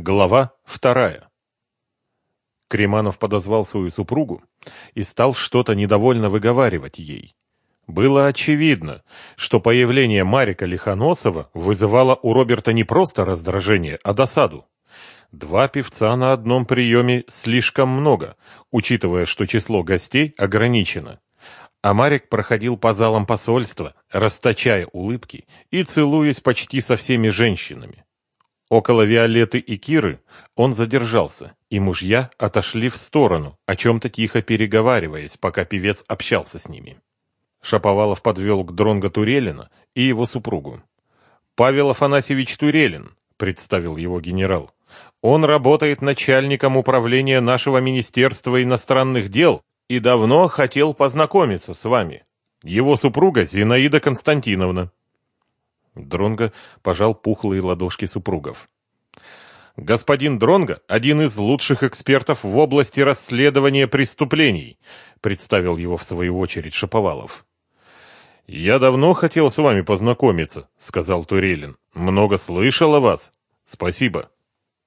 Глава вторая. Креманов подозвал свою супругу и стал что-то недовольно выговаривать ей. Было очевидно, что появление Марика Лихоносова вызывало у Роберта не просто раздражение, а досаду. Два певца на одном приеме слишком много, учитывая, что число гостей ограничено. А Марик проходил по залам посольства, расточая улыбки и целуясь почти со всеми женщинами. Около Виолетты и Киры он задержался, и мужья отошли в сторону, о чем-то тихо переговариваясь, пока певец общался с ними. Шаповалов подвел к Дронго Турелина и его супругу. «Павел Афанасьевич Турелин», — представил его генерал. «Он работает начальником управления нашего Министерства иностранных дел и давно хотел познакомиться с вами. Его супруга Зинаида Константиновна». Дронго пожал пухлые ладошки супругов. Господин Дронго – один из лучших экспертов в области расследования преступлений, представил его в свою очередь Шаповалов. Я давно хотел с вами познакомиться, сказал Турелин. Много слышал о вас. Спасибо.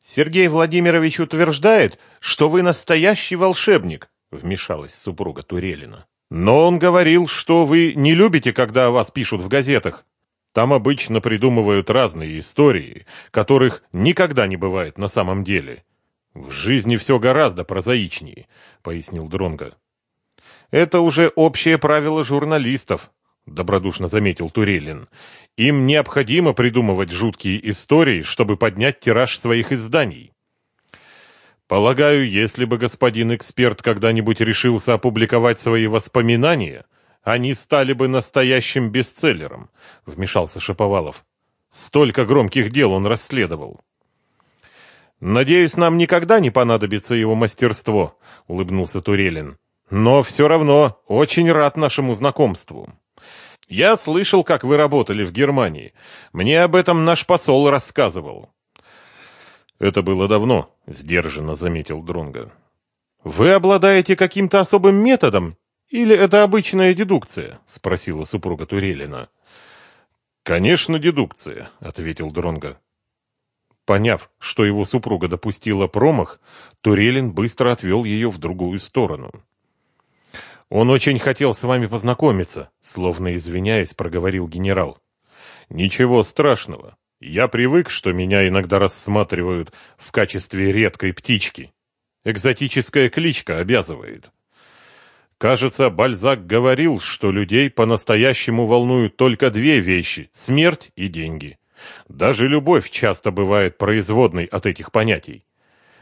Сергей Владимирович утверждает, что вы настоящий волшебник, вмешалась супруга Турелина. Но он говорил, что вы не любите, когда о вас пишут в газетах. Там обычно придумывают разные истории, которых никогда не бывает на самом деле. В жизни все гораздо прозаичнее, пояснил Дронга. Это уже общее правило журналистов, добродушно заметил Турелин. Им необходимо придумывать жуткие истории, чтобы поднять тираж своих изданий. Полагаю, если бы господин эксперт когда-нибудь решился опубликовать свои воспоминания, они стали бы настоящим бестселлером, вмешался Шаповалов. Столько громких дел он расследовал. Надеюсь, нам никогда не понадобится его мастерство, улыбнулся Турелин. Но все равно очень рад нашему знакомству. Я слышал, как вы работали в Германии. Мне об этом наш посол рассказывал. Это было давно, сдержанно заметил Дронга. Вы обладаете каким-то особым методом или это обычная дедукция? спросила супруга Турелина. Конечно, дедукция, ответил Дронга. Поняв, что его супруга допустила промах, Турелин быстро отвел ее в другую сторону. Он очень хотел с вами познакомиться, словно извиняясь, проговорил генерал. Ничего страшного. Я привык, что меня иногда рассматривают в качестве редкой птички. Экзотическая кличка обязывает. Кажется, Бальзак говорил, что людей по-настоящему волнуют только две вещи – смерть и деньги. Даже любовь часто бывает производной от этих понятий.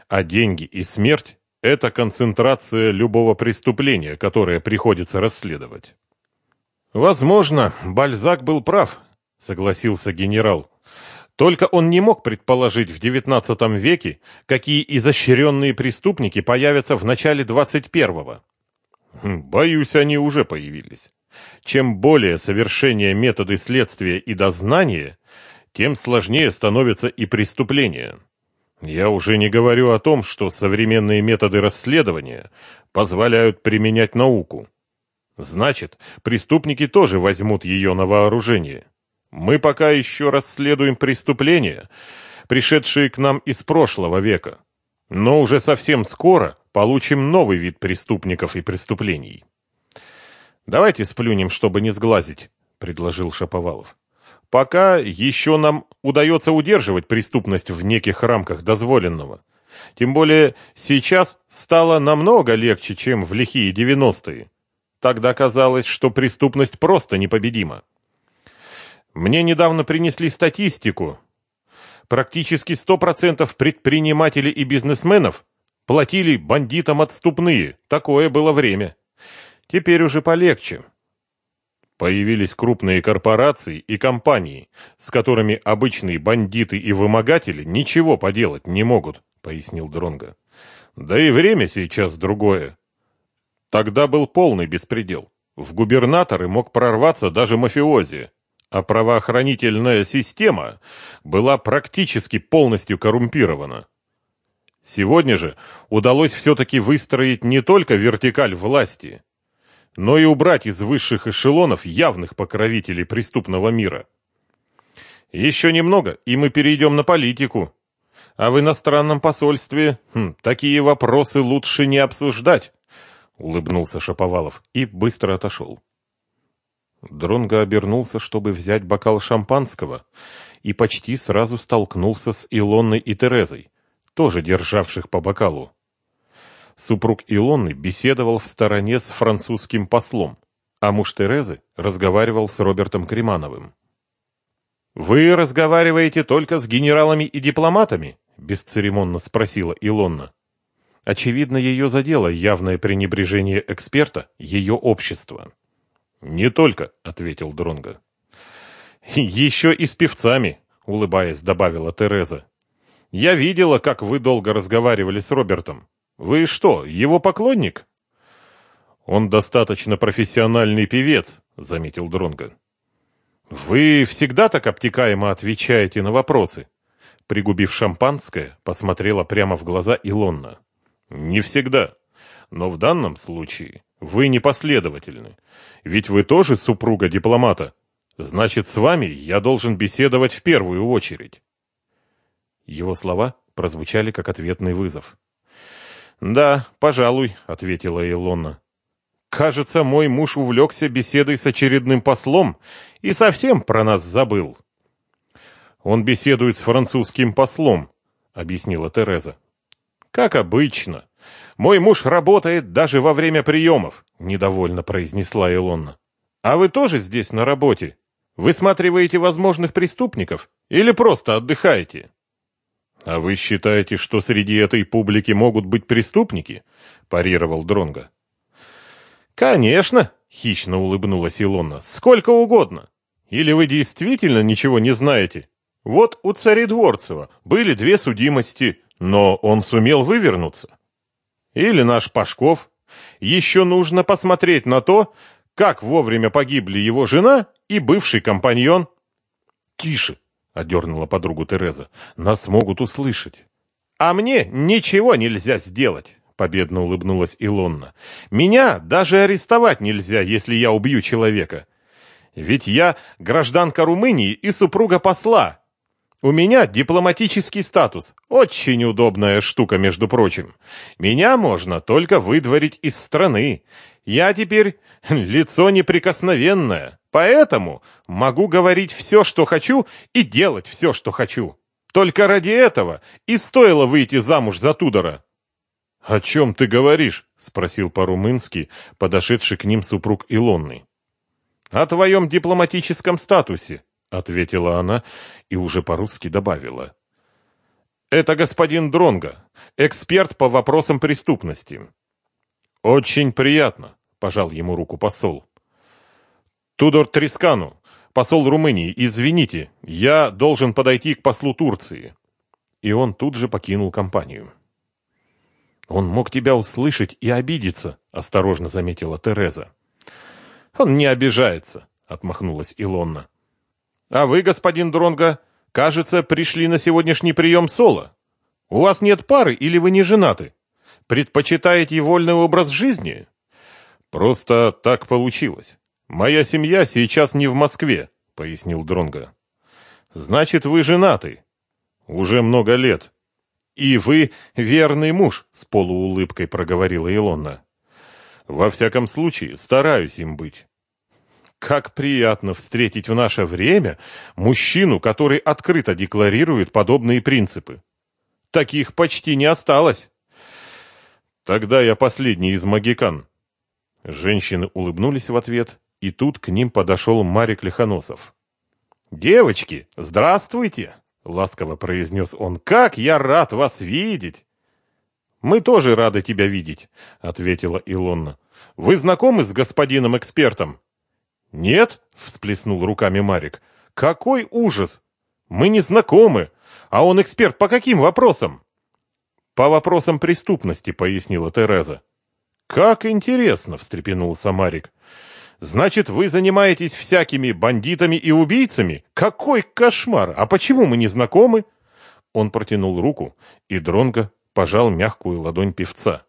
А деньги и смерть – это концентрация любого преступления, которое приходится расследовать. «Возможно, Бальзак был прав», – согласился генерал. Только он не мог предположить в XIX веке, какие изощренные преступники появятся в начале 21-го боюсь, они уже появились. Чем более совершеннее методы следствия и дознания, тем сложнее становится и преступление. Я уже не говорю о том, что современные методы расследования позволяют применять науку. Значит, преступники тоже возьмут ее на вооружение. Мы пока еще расследуем преступления, пришедшие к нам из прошлого века. Но уже совсем скоро получим новый вид преступников и преступлений. Давайте сплюнем, чтобы не сглазить, предложил Шаповалов. Пока еще нам удается удерживать преступность в неких рамках дозволенного. Тем более сейчас стало намного легче, чем в лихие девяностые. Тогда казалось, что преступность просто непобедима. Мне недавно принесли статистику. Практически 100% предпринимателей и бизнесменов Платили бандитам отступные. Такое было время. Теперь уже полегче. Появились крупные корпорации и компании, с которыми обычные бандиты и вымогатели ничего поделать не могут, пояснил Дронга. Да и время сейчас другое. Тогда был полный беспредел. В губернаторы мог прорваться даже мафиози, а правоохранительная система была практически полностью коррумпирована. Сегодня же удалось все-таки выстроить не только вертикаль власти, но и убрать из высших эшелонов явных покровителей преступного мира. Еще немного, и мы перейдем на политику. А в иностранном посольстве хм, такие вопросы лучше не обсуждать, улыбнулся Шаповалов и быстро отошел. Дронго обернулся, чтобы взять бокал шампанского, и почти сразу столкнулся с Илонной и Терезой, тоже державших по бокалу. Супруг Илонны беседовал в стороне с французским послом, а муж Терезы разговаривал с Робертом Кремановым. «Вы разговариваете только с генералами и дипломатами?» — бесцеремонно спросила Илонна. Очевидно, ее задело явное пренебрежение эксперта, ее общества. «Не только», — ответил Дронго. «Еще и с певцами», — улыбаясь, добавила Тереза. «Я видела, как вы долго разговаривали с Робертом. Вы что, его поклонник?» «Он достаточно профессиональный певец», — заметил Дронго. «Вы всегда так обтекаемо отвечаете на вопросы?» Пригубив шампанское, посмотрела прямо в глаза Илонна. «Не всегда. Но в данном случае вы непоследовательны. Ведь вы тоже супруга дипломата. Значит, с вами я должен беседовать в первую очередь». Его слова прозвучали как ответный вызов. «Да, пожалуй», — ответила Илона. «Кажется, мой муж увлекся беседой с очередным послом и совсем про нас забыл». «Он беседует с французским послом», — объяснила Тереза. «Как обычно. Мой муж работает даже во время приемов», — недовольно произнесла Илона. «А вы тоже здесь на работе? Высматриваете возможных преступников или просто отдыхаете?» «А вы считаете, что среди этой публики могут быть преступники?» – парировал Дронга. «Конечно!» – хищно улыбнулась Илона. «Сколько угодно! Или вы действительно ничего не знаете? Вот у царедворцева были две судимости, но он сумел вывернуться. Или наш Пашков. Еще нужно посмотреть на то, как вовремя погибли его жена и бывший компаньон». «Тише!» одернула подругу Тереза. Нас могут услышать. А мне ничего нельзя сделать, победно улыбнулась Илонна. Меня даже арестовать нельзя, если я убью человека. Ведь я гражданка Румынии и супруга посла. У меня дипломатический статус. Очень удобная штука, между прочим. Меня можно только выдворить из страны. Я теперь лицо неприкосновенное. Поэтому могу говорить все, что хочу, и делать все, что хочу. Только ради этого и стоило выйти замуж за Тудора. «О чем ты говоришь?» — спросил по-румынски подошедший к ним супруг Илонны. «О твоем дипломатическом статусе», — ответила она и уже по-русски добавила. «Это господин Дронга, эксперт по вопросам преступности». «Очень приятно», — пожал ему руку посол. Тудор Трискану, посол Румынии, извините, я должен подойти к послу Турции. И он тут же покинул компанию. Он мог тебя услышать и обидеться, осторожно заметила Тереза. Он не обижается, отмахнулась Илонна. А вы, господин Дронга, кажется, пришли на сегодняшний прием соло. У вас нет пары или вы не женаты? Предпочитаете вольный образ жизни? Просто так получилось. Моя семья сейчас не в Москве, пояснил Дронга. Значит, вы женаты. Уже много лет. И вы верный муж, с полуулыбкой проговорила Илона. Во всяком случае, стараюсь им быть. Как приятно встретить в наше время мужчину, который открыто декларирует подобные принципы. Таких почти не осталось. Тогда я последний из магикан. Женщины улыбнулись в ответ и тут к ним подошел Марик Лихоносов. «Девочки, здравствуйте!» — ласково произнес он. «Как я рад вас видеть!» «Мы тоже рады тебя видеть», — ответила Илонна. «Вы знакомы с господином экспертом?» «Нет», — всплеснул руками Марик. «Какой ужас! Мы не знакомы. А он эксперт по каким вопросам?» «По вопросам преступности», — пояснила Тереза. «Как интересно!» — встрепенулся Марик. Значит, вы занимаетесь всякими бандитами и убийцами? Какой кошмар! А почему мы не знакомы? Он протянул руку, и Дронго пожал мягкую ладонь певца.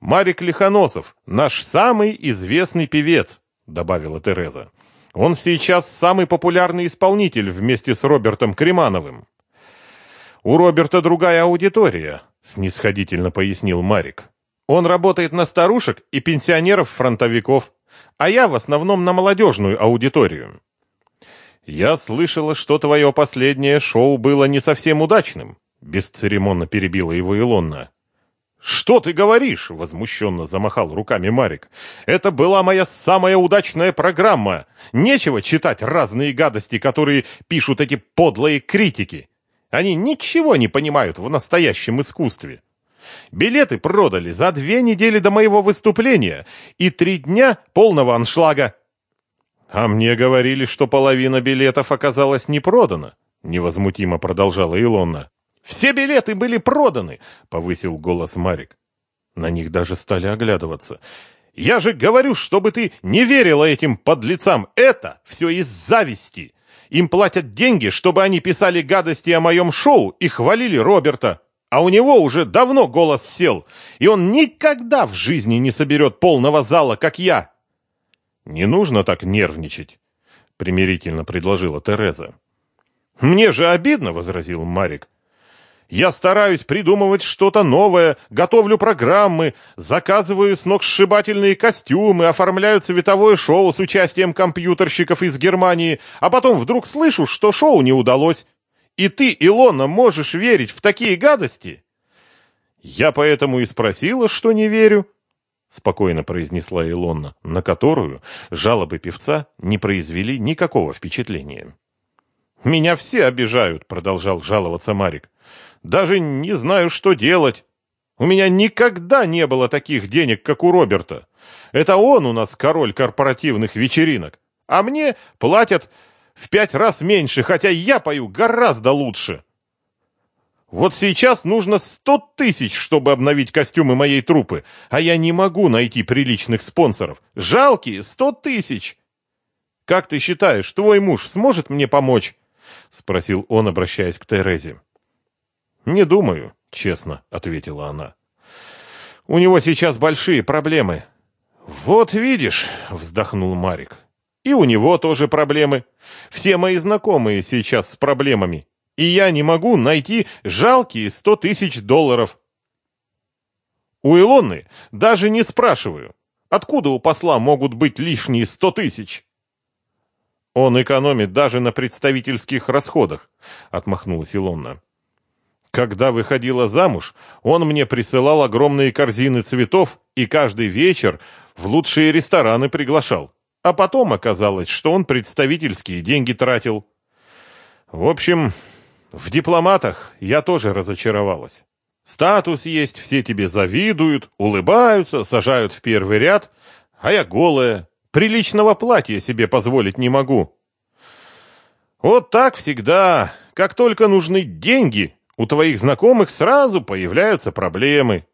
Марик Лихоносов, наш самый известный певец, добавила Тереза. Он сейчас самый популярный исполнитель вместе с Робертом Кремановым. У Роберта другая аудитория, снисходительно пояснил Марик. Он работает на старушек и пенсионеров-фронтовиков, а я в основном на молодежную аудиторию. Я слышала, что твое последнее шоу было не совсем удачным, бесцеремонно перебила его Илонна. «Что ты говоришь?» — возмущенно замахал руками Марик. «Это была моя самая удачная программа. Нечего читать разные гадости, которые пишут эти подлые критики. Они ничего не понимают в настоящем искусстве. Билеты продали за две недели до моего выступления и три дня полного аншлага. А мне говорили, что половина билетов оказалась не продана», — невозмутимо продолжала Илонна. Все билеты были проданы, повысил голос Марик. На них даже стали оглядываться. Я же говорю, чтобы ты не верила этим подлецам. Это все из зависти. Им платят деньги, чтобы они писали гадости о моем шоу и хвалили Роберта. А у него уже давно голос сел, и он никогда в жизни не соберет полного зала, как я. Не нужно так нервничать, примирительно предложила Тереза. Мне же обидно, возразил Марик. Я стараюсь придумывать что-то новое, готовлю программы, заказываю сногсшибательные костюмы, оформляю цветовое шоу с участием компьютерщиков из Германии, а потом вдруг слышу, что шоу не удалось. И ты, Илона, можешь верить в такие гадости? Я поэтому и спросила, что не верю, спокойно произнесла Илона, на которую жалобы певца не произвели никакого впечатления. Меня все обижают, продолжал жаловаться Марик. Даже не знаю, что делать. У меня никогда не было таких денег, как у Роберта. Это он у нас король корпоративных вечеринок. А мне платят в пять раз меньше, хотя я пою гораздо лучше. Вот сейчас нужно сто тысяч, чтобы обновить костюмы моей труппы, а я не могу найти приличных спонсоров. Жалкие сто тысяч. Как ты считаешь, твой муж сможет мне помочь? Спросил он, обращаясь к Терезе. «Не думаю», — честно ответила она. «У него сейчас большие проблемы». «Вот видишь», — вздохнул Марик. «И у него тоже проблемы. Все мои знакомые сейчас с проблемами. И я не могу найти жалкие сто тысяч долларов». У Илоны даже не спрашиваю, откуда у посла могут быть лишние сто тысяч. Он экономит даже на представительских расходах, отмахнулась Илона. Когда выходила замуж, он мне присылал огромные корзины цветов и каждый вечер в лучшие рестораны приглашал. А потом оказалось, что он представительские деньги тратил. В общем, в дипломатах я тоже разочаровалась. Статус есть, все тебе завидуют, улыбаются, сажают в первый ряд, а я голая, приличного платья себе позволить не могу. Вот так всегда, как только нужны деньги, у твоих знакомых сразу появляются проблемы,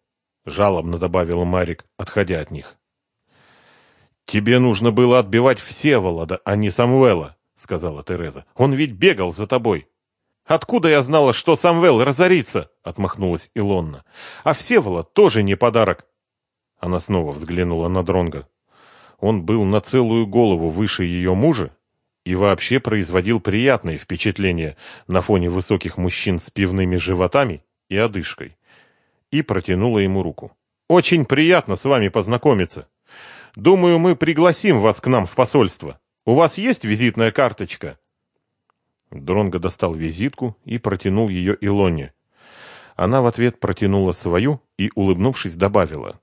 жалобно добавил Марик, отходя от них. Тебе нужно было отбивать Всеволода, а не Самвела, сказала Тереза. Он ведь бегал за тобой. Откуда я знала, что Самвел разорится? отмахнулась Илонна. А Всеволод тоже не подарок. Она снова взглянула на Дронга. Он был на целую голову выше ее мужа и вообще производил приятное впечатление на фоне высоких мужчин с пивными животами и одышкой. И протянула ему руку. «Очень приятно с вами познакомиться. Думаю, мы пригласим вас к нам в посольство. У вас есть визитная карточка?» Дронго достал визитку и протянул ее Илоне. Она в ответ протянула свою и, улыбнувшись, добавила.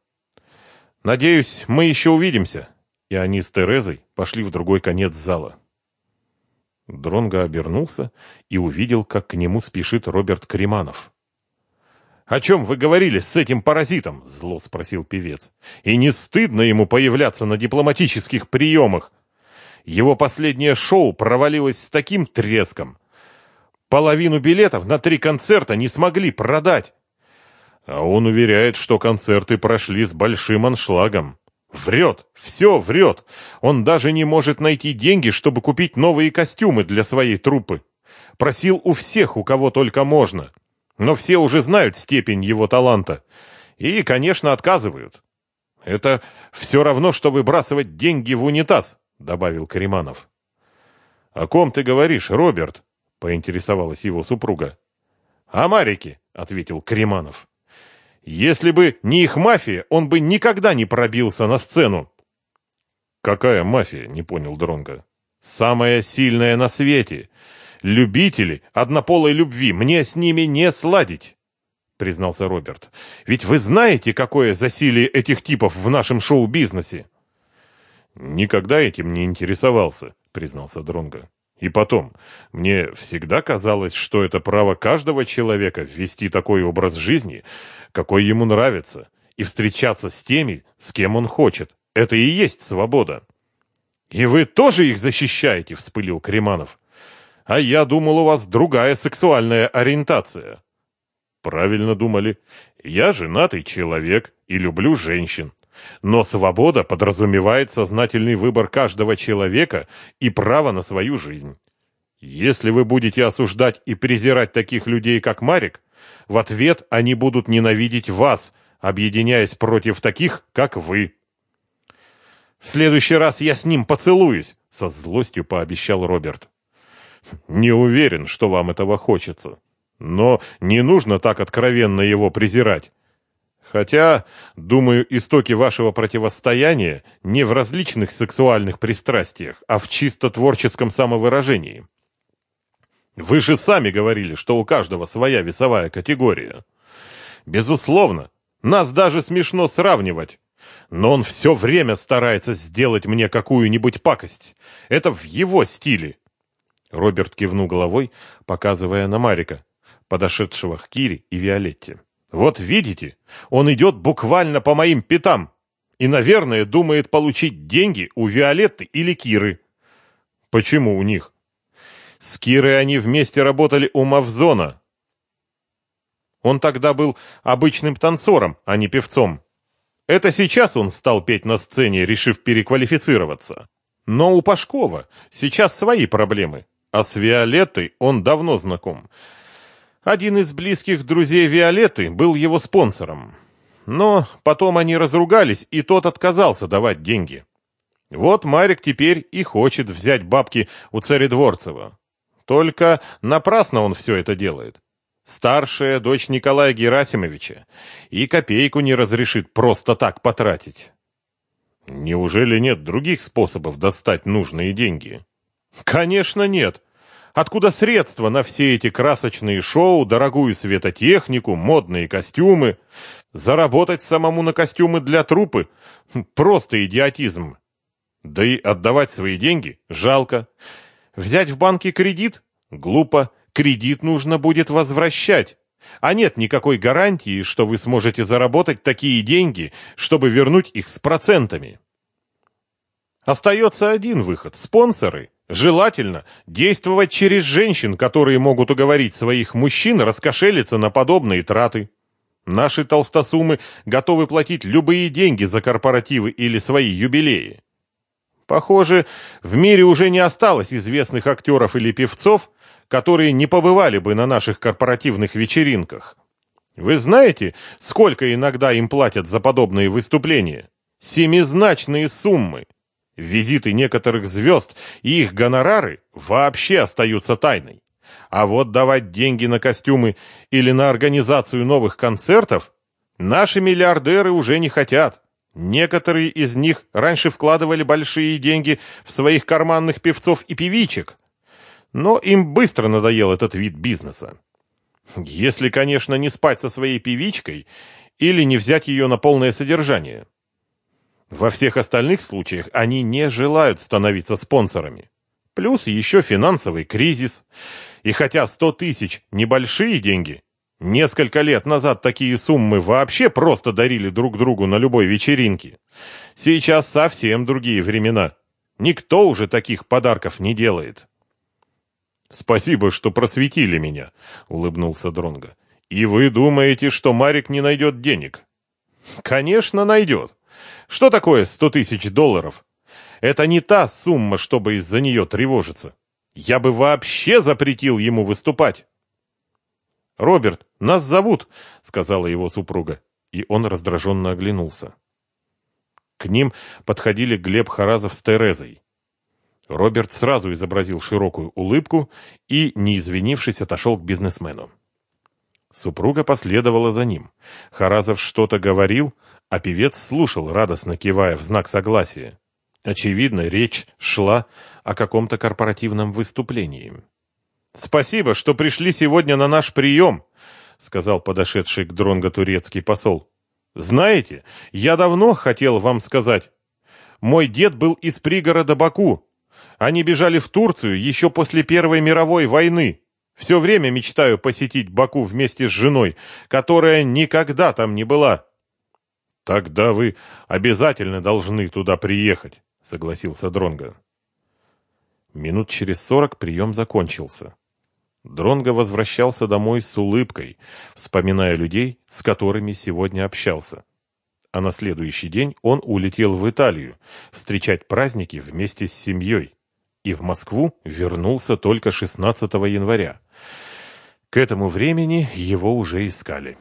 «Надеюсь, мы еще увидимся». И они с Терезой пошли в другой конец зала. Дронго обернулся и увидел, как к нему спешит Роберт Креманов. «О чем вы говорили с этим паразитом?» — зло спросил певец. «И не стыдно ему появляться на дипломатических приемах? Его последнее шоу провалилось с таким треском. Половину билетов на три концерта не смогли продать. А он уверяет, что концерты прошли с большим аншлагом. Врет, все врет. Он даже не может найти деньги, чтобы купить новые костюмы для своей труппы. Просил у всех, у кого только можно. Но все уже знают степень его таланта. И, конечно, отказывают. Это все равно, что выбрасывать деньги в унитаз, добавил Кариманов. О ком ты говоришь, Роберт? поинтересовалась его супруга. «А Марики», — ответил Креманов. «Если бы не их мафия, он бы никогда не пробился на сцену». «Какая мафия?» — не понял Дронга. «Самая сильная на свете. Любители однополой любви. Мне с ними не сладить», — признался Роберт. «Ведь вы знаете, какое засилие этих типов в нашем шоу-бизнесе?» «Никогда этим не интересовался», — признался Дронга. И потом, мне всегда казалось, что это право каждого человека вести такой образ жизни, какой ему нравится, и встречаться с теми, с кем он хочет. Это и есть свобода. И вы тоже их защищаете, вспылил Креманов. А я думал, у вас другая сексуальная ориентация. Правильно думали. Я женатый человек и люблю женщин. Но свобода подразумевает сознательный выбор каждого человека и право на свою жизнь. Если вы будете осуждать и презирать таких людей, как Марик, в ответ они будут ненавидеть вас, объединяясь против таких, как вы. В следующий раз я с ним поцелуюсь, со злостью пообещал Роберт. Не уверен, что вам этого хочется, но не нужно так откровенно его презирать. Хотя, думаю, истоки вашего противостояния не в различных сексуальных пристрастиях, а в чисто творческом самовыражении. Вы же сами говорили, что у каждого своя весовая категория. Безусловно, нас даже смешно сравнивать. Но он все время старается сделать мне какую-нибудь пакость. Это в его стиле. Роберт кивнул головой, показывая на Марика, подошедшего к Кире и Виолетте. Вот видите, он идет буквально по моим пятам и, наверное, думает получить деньги у Виолетты или Киры. Почему у них? С Кирой они вместе работали у Мавзона. Он тогда был обычным танцором, а не певцом. Это сейчас он стал петь на сцене, решив переквалифицироваться. Но у Пашкова сейчас свои проблемы, а с Виолеттой он давно знаком. Один из близких друзей Виолетты был его спонсором. Но потом они разругались, и тот отказался давать деньги. Вот Марик теперь и хочет взять бабки у царедворцева. Только напрасно он все это делает. Старшая дочь Николая Герасимовича и копейку не разрешит просто так потратить. Неужели нет других способов достать нужные деньги? Конечно, нет. Откуда средства на все эти красочные шоу, дорогую светотехнику, модные костюмы? Заработать самому на костюмы для трупы – просто идиотизм. Да и отдавать свои деньги – жалко. Взять в банке кредит – глупо. Кредит нужно будет возвращать. А нет никакой гарантии, что вы сможете заработать такие деньги, чтобы вернуть их с процентами. Остается один выход – спонсоры – Желательно действовать через женщин, которые могут уговорить своих мужчин раскошелиться на подобные траты. Наши толстосумы готовы платить любые деньги за корпоративы или свои юбилеи. Похоже, в мире уже не осталось известных актеров или певцов, которые не побывали бы на наших корпоративных вечеринках. Вы знаете, сколько иногда им платят за подобные выступления? Семизначные суммы. Визиты некоторых звезд и их гонорары вообще остаются тайной. А вот давать деньги на костюмы или на организацию новых концертов наши миллиардеры уже не хотят. Некоторые из них раньше вкладывали большие деньги в своих карманных певцов и певичек. Но им быстро надоел этот вид бизнеса. Если, конечно, не спать со своей певичкой или не взять ее на полное содержание. Во всех остальных случаях они не желают становиться спонсорами. Плюс еще финансовый кризис. И хотя 100 тысяч – небольшие деньги, несколько лет назад такие суммы вообще просто дарили друг другу на любой вечеринке. Сейчас совсем другие времена. Никто уже таких подарков не делает. «Спасибо, что просветили меня», — улыбнулся Дронго. «И вы думаете, что Марик не найдет денег?» «Конечно, найдет. Что такое сто тысяч долларов? Это не та сумма, чтобы из-за нее тревожиться. Я бы вообще запретил ему выступать. «Роберт, нас зовут», — сказала его супруга, и он раздраженно оглянулся. К ним подходили Глеб Харазов с Терезой. Роберт сразу изобразил широкую улыбку и, не извинившись, отошел к бизнесмену. Супруга последовала за ним. Харазов что-то говорил, а певец слушал, радостно кивая в знак согласия. Очевидно, речь шла о каком-то корпоративном выступлении. «Спасибо, что пришли сегодня на наш прием», — сказал подошедший к Дронго турецкий посол. «Знаете, я давно хотел вам сказать. Мой дед был из пригорода Баку. Они бежали в Турцию еще после Первой мировой войны. Все время мечтаю посетить Баку вместе с женой, которая никогда там не была». «Тогда вы обязательно должны туда приехать», — согласился Дронго. Минут через сорок прием закончился. Дронго возвращался домой с улыбкой, вспоминая людей, с которыми сегодня общался. А на следующий день он улетел в Италию встречать праздники вместе с семьей. И в Москву вернулся только 16 января. К этому времени его уже искали.